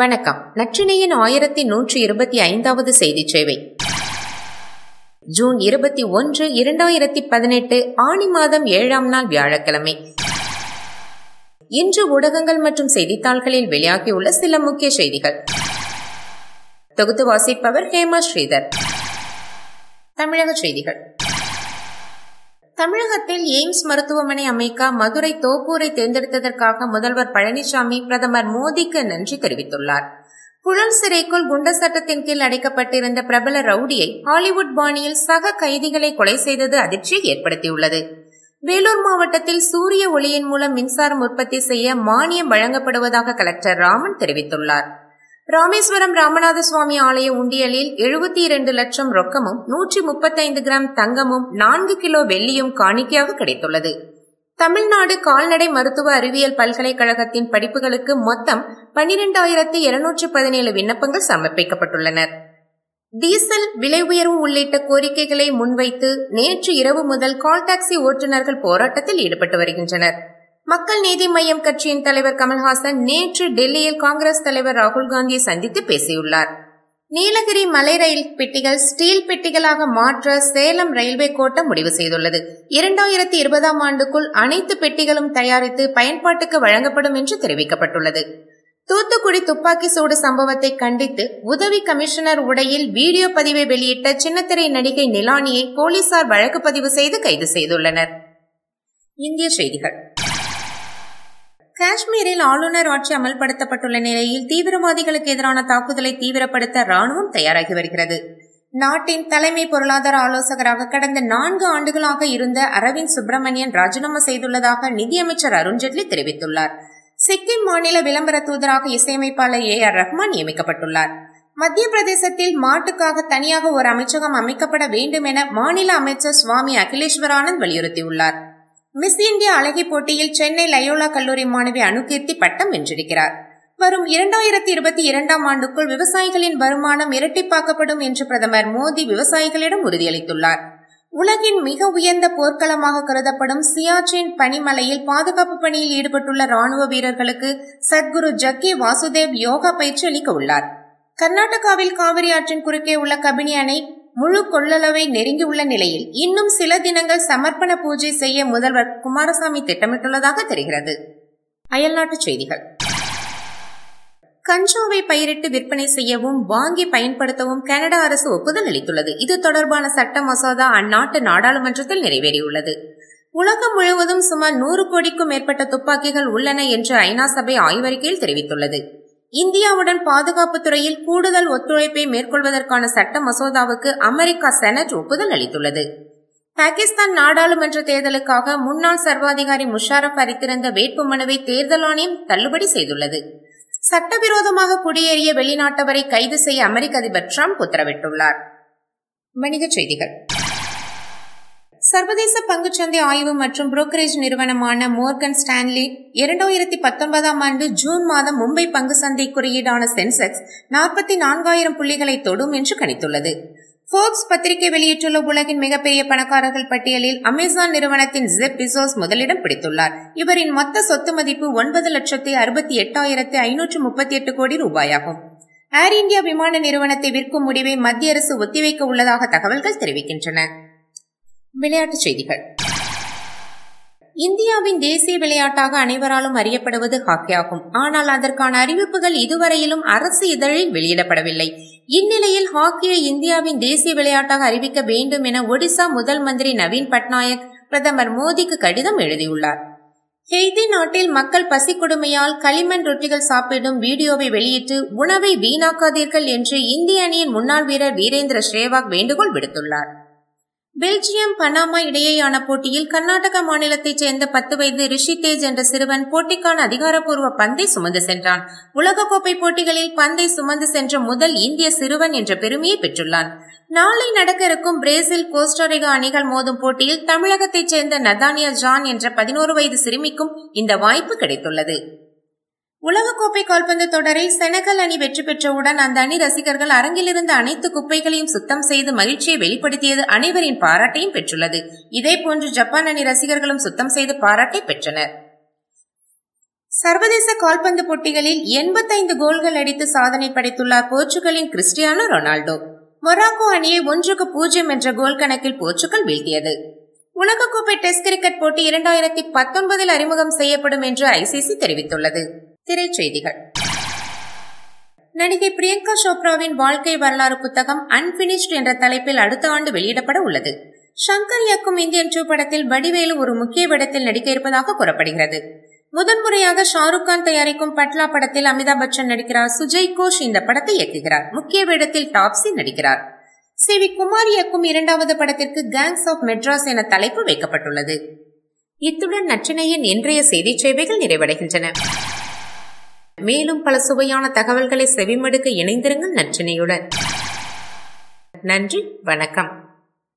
வணக்கம். நற்றினையின் ஆயிரத்தி நூற்றி இருபத்தி ஐந்தாவது செய்தி சேவை. ஜூன் இருபத்தி ஒன்று இரண்டாயிரத்தி பதினெட்டு ஆணி மாதம் ஏழாம் நாள் வியாழக்கிழமை. இன்று ஊடகங்கள் மற்றும் செய்தித்தாள்களில் வெளியாகியுள்ள சில முக்கிய செய்திகள். தொகுத்து வாசிப்பவர் ஹேமா ஸ்ரீதர். தமிழக செய்திகள். தமிழகத்தில் எய்ம்ஸ் மருத்துவமனை அமைக்க மதுரை தோப்பூரை தேர்ந்தெடுத்ததற்காக முதல்வர் பழனிசாமி பிரதமர் மோடிக்கு நன்றி தெரிவித்துள்ளார். புழல் சிறைக்குள் குண்ட சட்டத்தின் கீழ் அடைக்கப்பட்டிருந்த பிரபல ரவுடியை ஹாலிவுட் பாணியில் சக கைதிகளை கொலை செய்தது அதிர்ச்சியை ஏற்படுத்தியுள்ளது. வேலூர் மாவட்டத்தில் சூரிய ஒளியின் மூலம் மின்சாரம் உற்பத்தி செய்ய மானியம் வழங்கப்படுவதாக கலெக்டர் ராமன் தெரிவித்துள்ளார். ராமேஸ்வரம் ராமநாத சுவாமி ஆலய உண்டியலில் எழுபத்தி இரண்டு லட்சம் ரொக்கமும் நூற்றி முப்பத்தைந்து கிராம் தங்கமும் நான்கு கிலோ வெள்ளியும் காணிக்கையாக கிடைத்துள்ளது. தமிழ்நாடு கால்நடை மருத்துவ அறிவியல் பல்கலைக்கழகத்தின் படிப்புகளுக்கு மொத்தம் பன்னிரெண்டாயிரத்தி இருநூற்றி பதினேழு விண்ணப்பங்கள் சமர்ப்பிக்கப்பட்டுள்ளன டீசல் விலை உயர்வு உள்ளிட்ட கோரிக்கைகளை முன்வைத்து நேற்று இரவு முதல் கால் டாக்ஸி ஓட்டுநர்கள் போராட்டத்தில் ஈடுபட்டு வருகின்றனர். மக்கள் நீதி மய்யம் கட்சியின் தலைவர் கமல்ஹாசன் நேற்று டெல்லியில் காங்கிரஸ் தலைவர் ராகுல் காந்தியை சந்தித்து பேசியுள்ளார். நீலகிரி மலை ரயில் பெட்டிகள் ஸ்டீல் பெட்டிகளாக மாற்ற சேலம் ரயில்வே கோட்டம் முடிவு செய்துள்ளது. இரண்டாயிரத்தி இருபதாம் ஆண்டுக்குள் அனைத்து பெட்டிகளும் தயாரித்து பயன்பாட்டுக்கு வழங்கப்படும் என்று தெரிவிக்கப்பட்டுள்ளது. தூத்துக்குடி துப்பாக்கி சூடு சம்பவத்தை கண்டித்து உதவி கமிஷனர் உடையில் வீடியோ பதிவை வெளியிட்ட சின்னத்திரை நடிகை நிலானியை போலீசார் வழக்கு பதிவு செய்து கைது செய்துள்ளனர். இந்திய செய்திகள். காஷ்மீரில் ஆளுநர் ஆட்சி அமல்படுத்தப்பட்டுள்ள நிலையில் தீவிரவாதிகளுக்கு எதிரான தாக்குதலை தீவிரப்படுத்த ராணுவம் தயாராகி வருகிறது. நாட்டின் தலைமை பொருளாதார ஆலோசகராக கடந்த நான்கு ஆண்டுகளாக இருந்த அரவிந்த் சுப்பிரமணியன் ராஜினாமா செய்துள்ளதாக நிதியமைச்சர் அருண்ஜேட்லி தெரிவித்துள்ளார். சிக்கிம் மாநில விளம்பர தூதராக இசையமைப்பாளர் ஏ ஆர் ரஹ்மான் நியமிக்கப்பட்டுள்ளார். மத்திய பிரதேசத்தில் மாட்டுக்காக தனியாக ஒரு அமைச்சகம் அமைக்கப்பட வேண்டும் என மாநில அமைச்சர் சுவாமி அகிலேஸ்வரானந்த் வலியுறுத்தியுள்ளார். மிஸ் இந்தியா அழகி போட்டியில் சென்னை லயோலா கல்லூரி மாணவி அணுகீர்த்தி பட்டம் வென்றிருக்கிறார். வரும் இரண்டாயிரத்தி இருபத்தி இரண்டாம் ஆண்டுக்குள் விவசாயிகளின் வருமானம் இரட்டிப்பாக்கப்படும் என்று பிரதமர் மோடி விவசாயிகளிடம் உறுதியளித்துள்ளார். உலகின் மிக உயர்ந்த போர்க்களமாக கருதப்படும் சியாச்சின் பனிமலையில் பாதுகாப்பு பணியில் ஈடுபட்டுள்ள ராணுவ வீரர்களுக்கு சத்குரு ஜக்கி வாசுதேவ் யோகா பயிற்சி அளிக்க உள்ளார். கர்நாடகாவில் காவிரி ஆற்றின் குறுக்கே உள்ள கபினி அணை முழு கொள்ளளவை நெருங்கியுள்ள நிலையில் இன்னும் சில தினங்கள் சமர்ப்பண பூஜை செய்ய முதல்வர் குமாரசாமி திட்டமிட்டுள்ளதாக தெரிகிறது. அயல்நாட்டு செய்திகள். கஞ்சாவை பயிரிட்டு விற்பனை செய்யவும் வாங்கி பயன்படுத்தவும் கனடா அரசு ஒப்புதல் அளித்துள்ளது. இது தொடர்பான சட்ட மசோதா அந்நாட்டு நாடாளுமன்றத்தில் நிறைவேறியுள்ளது. உலகம் முழுவதும் சுமார் நூறு கோடிக்கும் மேற்பட்ட துப்பாக்கிகள் உள்ளன என்று ஐநா சபை ஆய்வறிக்கையில் தெரிவித்துள்ளது. இந்தியாவுடன் பாதுகாப்பு துறையில் கூடுதல் ஒத்துழைப்பை மேற்கொள்வதற்கான சட்ட மசோதாவுக்கு அமெரிக்கா செனட் ஒப்புதல் அளித்துள்ளது. பாகிஸ்தான் நாடாளுமன்ற தேர்தலுக்காக முன்னாள் சர்வாதிகாரி முஷாரப் அளித்திருந்த வேட்புமனுவை தேர்தல் ஆணையம் தள்ளுபடி செய்துள்ளது. சட்டவிரோதமாக குடியேறிய வெளிநாட்டவரை கைது செய்ய அமெரிக்க அதிபர் டிரம்ப் உத்தரவிட்டுள்ளார். வணிகச் செய்திகள். சர்வதேச பங்குச்சந்தை ஆய்வு மற்றும் புரோக்கரேஜ் நிறுவனமான மோர்கன் ஸ்டான்லி இரண்டாயிரத்தி பத்தொன்பதாம் ஆண்டு ஜூன் மாதம் மும்பை பங்கு சந்தை குறியீடான சென்செக்ஸ் நாற்பத்தி நான்காயிரம் புள்ளிகளை தொடும் என்று கணித்துள்ளது. போர்ப்ஸ் பத்திரிகை வெளியிட்டுள்ள உலகின் மிகப்பெரிய பணக்காரர்கள் பட்டியலில் அமேசான் நிறுவனத்தின் ஜெப் பிசோஸ் முதலிடம் பிடித்துள்ளார். இவரின் மொத்த சொத்து மதிப்பு ஒன்பது லட்சத்தி அறுபத்தி எட்டாயிரத்தி ஐநூற்று முப்பத்தி எட்டு கோடி ரூபாயாகும். ஏர் இந்தியா விமான நிறுவனத்தை விற்கும் முடிவை மத்திய அரசு ஒத்திவைக்க உள்ளதாக தகவல்கள் தெரிவிக்கின்றன. விளையாட்டுச் செய்திகள். இந்தியாவின் தேசிய விளையாட்டாக அனைவராலும் அறியப்படுவது ஹாக்கி ஆகும் ஆனால் அதற்கான அறிவிப்புகள் இதுவரையிலும் அரசு இதழில் வெளியிடப்படவில்லை. இந்நிலையில் ஹாக்கியை இந்தியாவின் தேசிய விளையாட்டாக அறிவிக்க வேண்டும் என ஒடிசா முதல் மந்திரி நவீன் பட்நாயக் பிரதமர் மோடிக்கு கடிதம் எழுதியுள்ளார். ஹெய்தி நாட்டில் மக்கள் பசி கொடுமையால் களிமண் ரொட்டிகள் சாப்பிடும் வீடியோவை வெளியிட்டு உணவை வீணாக்காதீர்கள் என்று இந்திய அணியின் முன்னாள் வீரர் வீரேந்திர ஸ்ரேவாக் வேண்டுகோள் விடுத்துள்ளார். பெல்ஜியம் பனாமா இடையேயான போட்டியில் கர்நாடக மாநிலத்தைச் சேர்ந்த பத்து வயது ரிஷி தேஜ் என்ற சிறுவன் போட்டிக்கான அதிகாரப்பூர்வ பந்தை சுமந்து சென்றான். உலகக்கோப்பை போட்டிகளில் பந்தை சுமந்து சென்ற முதல் இந்திய சிறுவன் என்ற பெருமையை பெற்றுள்ளான். நாளை நடக்க இருக்கும் பிரேசில் கோஸ்டாரிகா அணிகள் மோதும் போட்டியில் தமிழகத்தைச் சேர்ந்த நதானியா ஜான் என்ற பதினோரு வயது சிறுமிக்கும் இந்த வாய்ப்பு கிடைத்துள்ளது. உலகக்கோப்பை கால்பந்து தொடரில் செனகல் அணி வெற்றி பெற்றவுடன் அந்த அணி ரசிகர்கள் அரங்கிலிருந்து அனைத்து குப்பைகளையும் சுத்தம் செய்து மகிழ்ச்சியை வெளிப்படுத்தியது அனைவரின் பாராட்டையும் பெற்றுள்ளது. இதேபோன்று ஜப்பான் அணி ரசிகர்களும் சுத்தம் செய்து பாராட்டை பெற்றனர். சர்வதேச கால்பந்து போட்டிகளில் எண்பத்தைந்து கோல்கள் அடித்து சாதனை படைத்துள்ளார் போர்ச்சுகலின் கிறிஸ்டியானோ ரொனால்டோ. மொராக்கோ அணியை ஒன்றுக்கு பூஜ்ஜியம் என்ற கோல் கணக்கில் போர்ச்சுகல் வீழ்த்தியது. உலகக்கோப்பை டெஸ்ட் கிரிக்கெட் போட்டி இரண்டாயிரத்தி பத்தொன்பதில் அறிமுகம் செய்யப்படும் என்று ஐசிசி தெரிவித்துள்ளது. திரைச்செய்திகள். நடிகை பிரியங்கா சோப்ராவின் வாழ்க்கை வரலாறு புத்தகம் அன்பினிஷ்ட் என்ற தலைப்பில் அடுத்த ஆண்டு வெளியிடப்பட உள்ளது. ஷங்கர் இயக்கும் இந்தியன் டூ படத்தில் வடிவேலு ஒரு முக்கிய படத்தில் நடிக்க இருப்பதாக கூறப்படுகிறது. முதன்முறையாக ஷாருக் கான் தயாரிக்கும் பட்லா படத்தில் அமிதாப் பச்சன் நடிக்கிறார் சுஜய் கோஷ் இந்த படத்தை இயக்குகிறார். முக்கிய வேடத்தில் டாப்ஸி நடிக்கிறார். சி. வி. குமார் இயக்கும் இரண்டாவது படத்திற்கு கேங்ஸ் ஆஃப் மெட்ராஸ் என தலைப்பு வைக்கப்பட்டுள்ளது. இத்துடன் நச்சினையின் இன்றைய செய்தி சேவைகள் நிறைவடைகின்றன. மேலும் பல சுவையான தகவல்களை செவிமடுக்க இணைந்திருங்கள் நற்றினையுடன். நன்றி வணக்கம்.